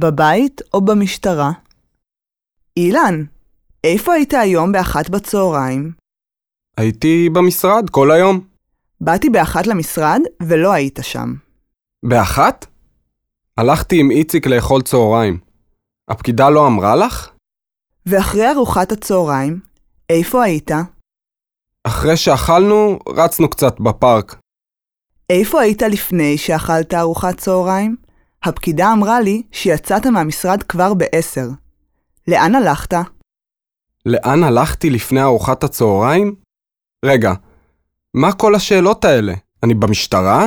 בבית או במשטרה? אילן, איפה היית היום באחת בצהריים? הייתי במשרד כל היום. באתי באחת למשרד ולא היית שם. באחת? הלכתי עם איציק לאכול צהריים. הפקידה לא אמרה לך? ואחרי ארוחת הצהריים, איפה היית? אחרי שאכלנו, רצנו קצת בפארק. איפה היית לפני שאכלת ארוחת צהריים? הפקידה אמרה לי שיצאת מהמשרד כבר בעשר. לאן הלכת? לאן הלכתי לפני ארוחת הצהריים? רגע, מה כל השאלות האלה? אני במשטרה?